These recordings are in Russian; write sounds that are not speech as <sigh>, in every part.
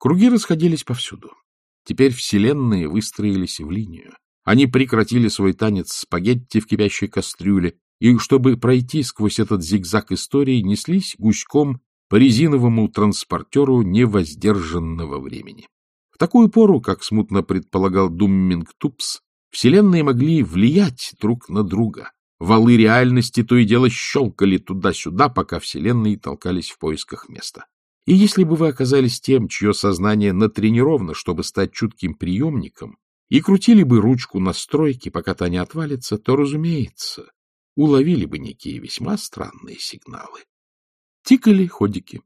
Круги расходились повсюду. Теперь вселенные выстроились в линию. Они прекратили свой танец спагетти в кипящей кастрюле, и, чтобы пройти сквозь этот зигзаг истории, неслись гуськом по резиновому транспортеру невоздержанного времени. В такую пору, как смутно предполагал Думминг Тупс, вселенные могли влиять друг на друга. Валы реальности то и дело щелкали туда-сюда, пока вселенные толкались в поисках места. И если бы вы оказались тем, чье сознание натренировано, чтобы стать чутким приемником, и крутили бы ручку настройки, пока та не отвалится, то, разумеется, уловили бы некие весьма странные сигналы. Тикали ходики.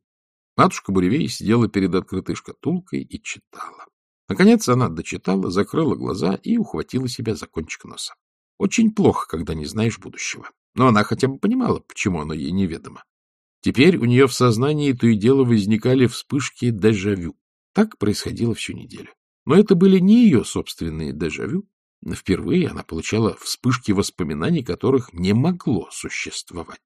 Матушка Буревей сидела перед открытой шкатулкой и читала. Наконец она дочитала, закрыла глаза и ухватила себя за кончик носа. Очень плохо, когда не знаешь будущего. Но она хотя бы понимала, почему оно ей неведомо. Теперь у нее в сознании то и дело возникали вспышки дежавю. Так происходило всю неделю. Но это были не ее собственные дежавю, Впервые она получала вспышки воспоминаний, которых не могло существовать.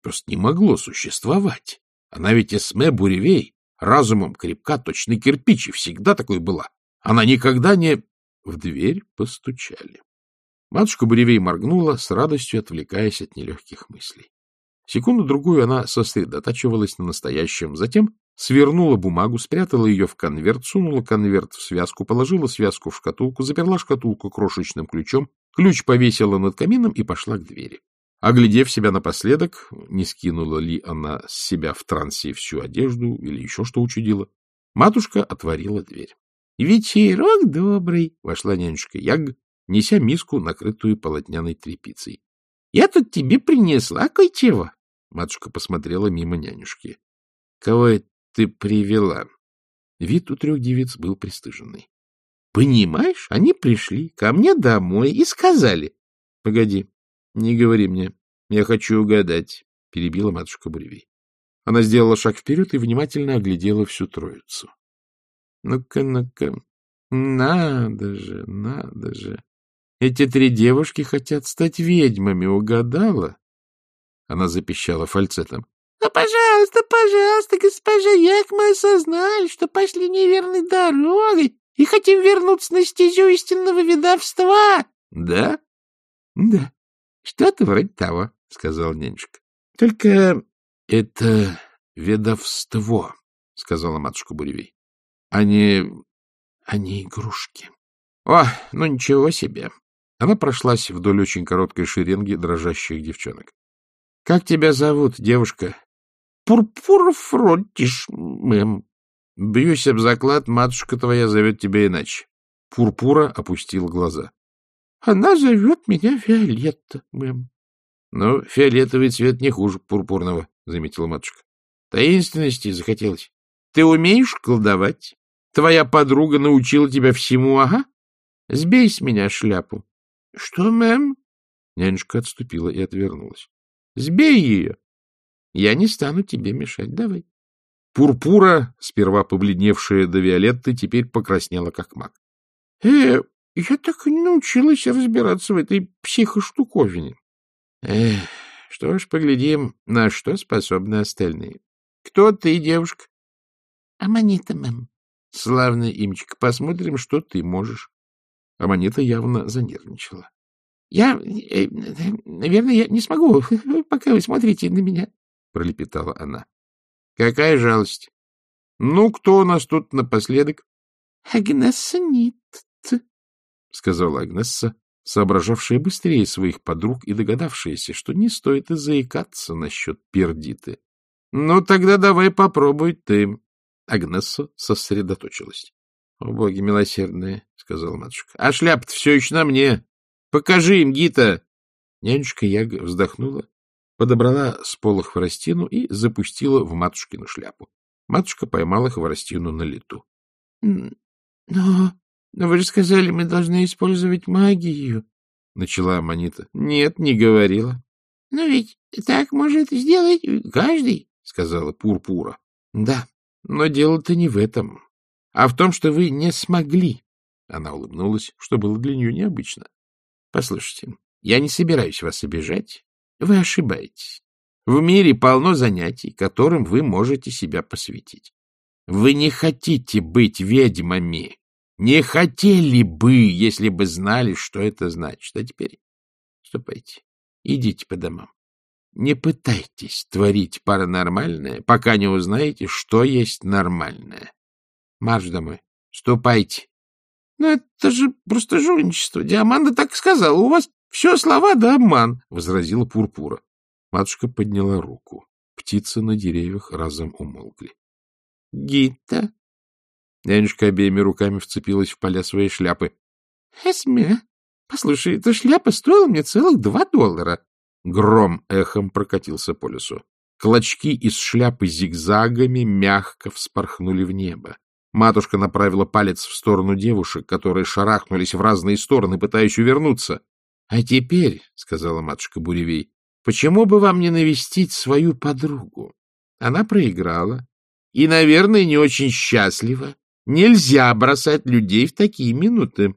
Просто не могло существовать. Она ведь Эсме Буревей, разумом крепка, точно кирпич, и всегда такой была. Она никогда не... В дверь постучали. Матушка Буревей моргнула, с радостью отвлекаясь от нелегких мыслей. Секунду-другую она сосредотачивалась на настоящем, затем свернула бумагу, спрятала ее в конверт, сунула конверт в связку, положила связку в шкатулку, заперла шкатулку крошечным ключом, ключ повесила над камином и пошла к двери. Оглядев себя напоследок, не скинула ли она с себя в трансе всю одежду или еще что учудила, матушка отворила дверь. — Вечерок добрый! — вошла нянюшка Яг, неся миску, накрытую полотняной тряпицей. — Я тут тебе принесла кое-чего. Матушка посмотрела мимо нянюшки. — Кого это ты привела? Вид у трех девиц был пристыженный. — Понимаешь, они пришли ко мне домой и сказали... — Погоди, не говори мне. Я хочу угадать, — перебила матушка Буревей. Она сделала шаг вперед и внимательно оглядела всю троицу. — Ну-ка, ну-ка, надо же, надо же. Эти три девушки хотят стать ведьмами, угадала? Она запищала фальцетом. — Ну, пожалуйста, пожалуйста, госпожа Як, мы осознали, что пошли неверной дорогой и хотим вернуться на стезю истинного ведовства. — Да? — Да. — Что-то вроде того, — сказал нянюшка. — Только это ведовство, — сказала матушка Буревей. — Они... они игрушки. — О, ну ничего себе! Она прошлась вдоль очень короткой шеренги дрожащих девчонок. — Как тебя зовут, девушка? Пурпур Фронтиш, мэм. Бьюсь об заклад, матушка твоя зовет тебя иначе. Пурпура опустил глаза. — Она зовет меня Фиолетта, мэм. — Ну, фиолетовый цвет не хуже пурпурного, — заметила матушка. — Таинственности захотелось. Ты умеешь колдовать? Твоя подруга научила тебя всему, ага? Сбей с меня шляпу. — Что, мэм? Нянюшка отступила и отвернулась. — Сбей ее. Я не стану тебе мешать. Давай. Пурпура, сперва побледневшая до Виолетты, теперь покраснела, как маг. — Э, я так и не научилась разбираться в этой психоштуковине. — Эх, что ж, поглядим, на что способны остальные. — Кто ты, девушка? — Аманита, мэм. — Славное имечко. Посмотрим, что ты можешь. Аманита явно занервничала. — Я, э, наверное, я не смогу, <laughs> пока вы смотрите на меня. — пролепетала она. — Какая жалость! Ну, кто у нас тут напоследок? — Агнесса Нит, — сказала Агнесса, соображавшая быстрее своих подруг и догадавшаяся, что не стоит и заикаться насчет пердиты. — Ну, тогда давай попробуй ты. Агнесса сосредоточилась. — О, боги милосердные, — сказала матушка. — А шляпа-то все еще на мне. Покажи им, Гита. Нянюшка Яга вздохнула подобрала с пола хворостину и запустила в матушкину шляпу. Матушка поймала хворостину на лету. — Но... но вы же сказали, мы должны использовать магию, — начала Аманита. — Нет, не говорила. — Но ведь так может сделать каждый, — сказала Пурпура. — Да, но дело-то не в этом, а в том, что вы не смогли. Она улыбнулась, что было для нее необычно. — Послушайте, я не собираюсь вас обижать, вы ошибаетесь. В мире полно занятий, которым вы можете себя посвятить. Вы не хотите быть ведьмами. Не хотели бы, если бы знали, что это значит. А теперь ступайте, идите по домам. Не пытайтесь творить паранормальное, пока не узнаете, что есть нормальное. Марш домой. Ступайте. — Ну, это же просто жульничество. Диаманда так сказала. У вас все слова да обман, — возразила Пурпура. Матушка подняла руку. Птицы на деревьях разом умолкли. — Гита? Нянюшка обеими руками вцепилась в поля своей шляпы. — Эсме, послушай, эта шляпа стоила мне целых два доллара. Гром эхом прокатился по лесу. Клочки из шляпы зигзагами мягко вспорхнули в небо. Матушка направила палец в сторону девушек, которые шарахнулись в разные стороны, пытаясь увернуться. — А теперь, — сказала матушка Буревей, — почему бы вам не навестить свою подругу? Она проиграла и, наверное, не очень счастлива. Нельзя бросать людей в такие минуты.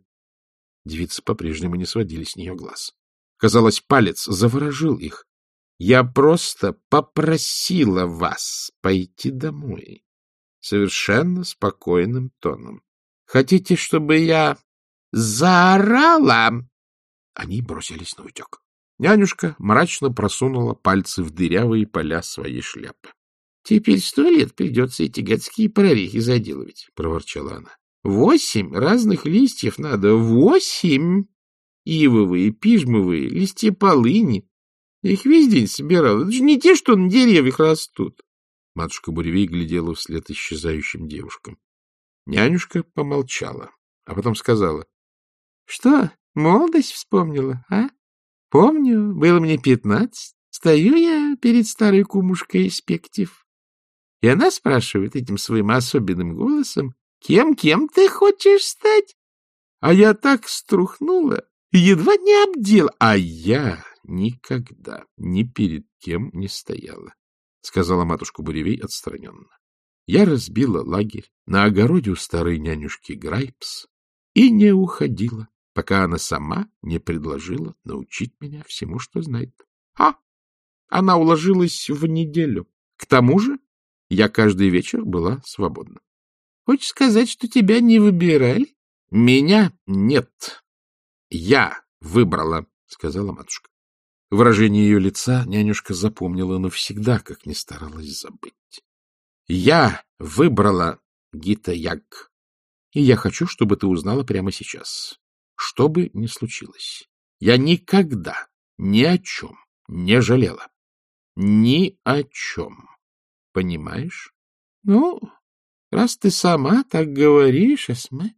Девицы по-прежнему не сводили с нее глаз. Казалось, палец заворожил их. — Я просто попросила вас пойти домой совершенно спокойным тоном. — Хотите, чтобы я заорала? Они бросились на утек. Нянюшка мрачно просунула пальцы в дырявые поля своей шляпы. — Теперь сто лет придется эти гадские прорехи заделывать, — проворчала она. — Восемь разных листьев надо. Восемь! Ивовые, пижмовые, листья полыни. Я их весь день собирал. Это же не те, что на деревьях растут. Матушка Буревей глядела вслед исчезающим девушкам. Нянюшка помолчала, а потом сказала. — Что, молодость вспомнила, а? Помню, было мне пятнадцать. Стою я перед старой кумушкой Спектив. И она спрашивает этим своим особенным голосом, «Кем-кем ты хочешь стать?» А я так струхнула, едва не обдел, а я никогда ни перед кем не стояла. — сказала матушка Буревей отстраненно. Я разбила лагерь на огороде у старой нянюшки Грайпс и не уходила, пока она сама не предложила научить меня всему, что знает. А! Она уложилась в неделю. К тому же я каждый вечер была свободна. — Хочешь сказать, что тебя не выбирали? — Меня нет. Я выбрала, — сказала матушка. Выражение ее лица нянюшка запомнила навсегда, как не старалась забыть. Я выбрала Гита Яг, и я хочу, чтобы ты узнала прямо сейчас. Что бы ни случилось, я никогда ни о чем не жалела. Ни о чем. Понимаешь? Ну, раз ты сама так говоришь, Эсме,